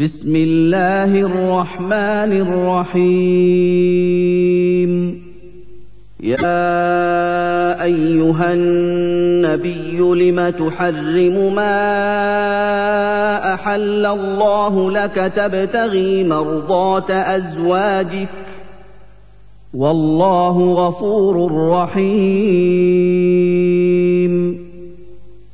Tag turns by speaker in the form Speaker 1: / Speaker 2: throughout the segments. Speaker 1: بسم الله الرحمن الرحيم يا ايها النبي لم تحرم ما احل الله لك تبتغي مرضاه ازواجك والله غفور رحيم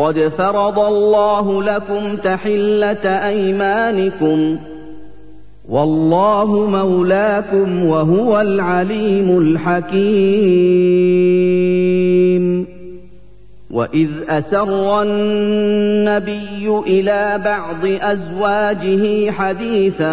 Speaker 1: قد فرض الله لكم تحله ايمانكم والله مولاكم وهو العليم الحكيم واذ اسر النبي الى بعض ازواجه حديثا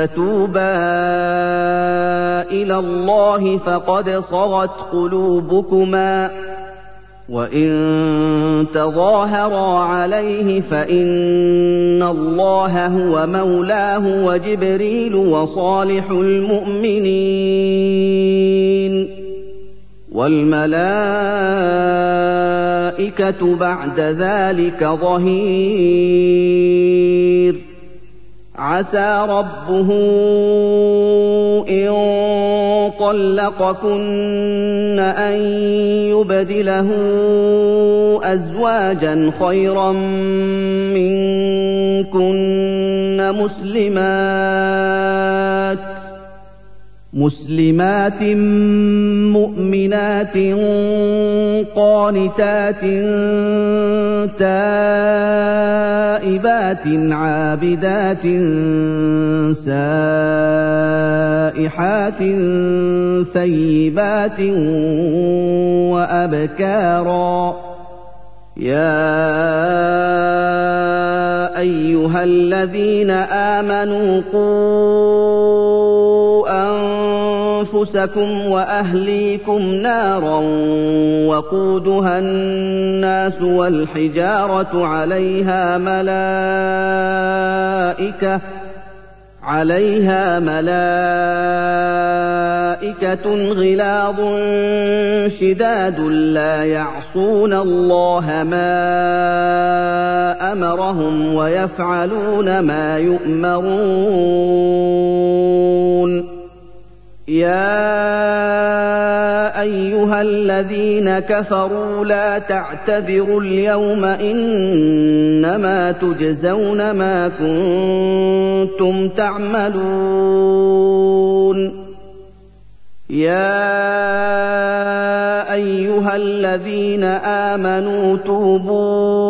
Speaker 1: فَتُوبَا إِلَى اللَّهِ فَقَدْ صَغَتْ قُلُوبُكُمَا ۖ وَإِن تَظَاهَرَا عَلَيْهِ فَإِنَّ اللَّهَ هُوَ مَوْلَاهُ وَجِبْرِيلُ وَصَالِحُ الْمُؤْمِنِينَ وَالْمَلَائِكَةُ بَعْدَ ذَلِكَ ظَهِيرٌ عسى ربه ان طلقكن ان يبدله ازواجا خيرا منكن مسلمات مسلمات مؤمنات قانتات تائبات عابدات سائحات ثيبات وابكارا يا ايها الذين امنوا قوم أنفسكم وأهليكم نارا وقودها الناس والحجارة عليها ملائكة عليها ملائكة غلاظ شداد لا يعصون الله ما أمرهم ويفعلون ما يؤمرون يا ايها الذين كفروا لا تعتذروا اليوم انما تجزون ما كنتم تعملون يا ايها الذين امنوا توبوا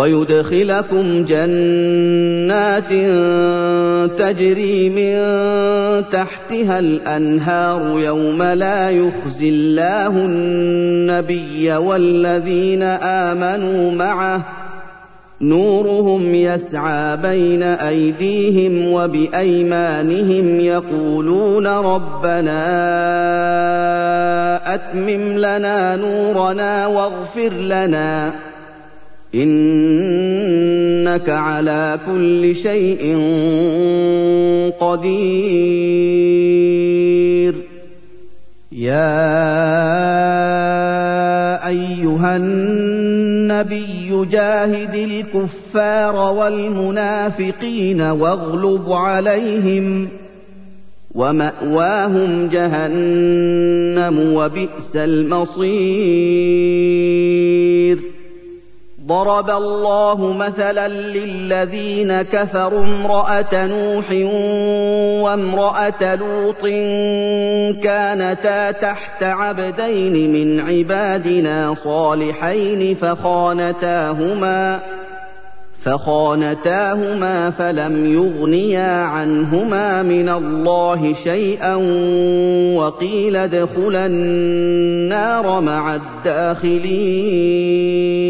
Speaker 1: ويدخلكم جنات تجري من تحتها الانهار يوم لا يخزي الله النبي والذين امنوا معه نورهم يسعى بين ايديهم وبايمانهم يقولون ربنا اتمم لنا نورنا واغفر لنا انك على كل شيء قدير يا ايها النبي جاهد الكفار والمنافقين واغلظ عليهم وماواهم جهنم وبئس المصير ضرب الله مثلا للذين كفروا امراه نوح وامراه لوط كانتا تحت عبدين من عبادنا صالحين فخانتاهما فخانتاهما فلم يغنيا عنهما من الله شيئا وقيل ادخلا النار مع الداخلين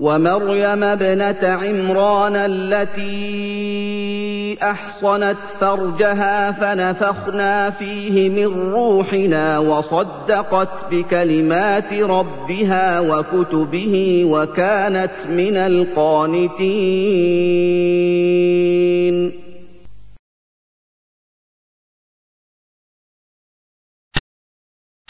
Speaker 1: ومريم ابنه عمران التي احصنت فرجها فنفخنا فيه من روحنا وصدقت بكلمات ربها وكتبه وكانت من القانتين